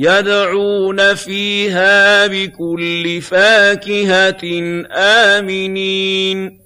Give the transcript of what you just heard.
يَدْعُونَ فِيهَا بِكُلِّ فَاكِهَةٍ آمِنِينَ.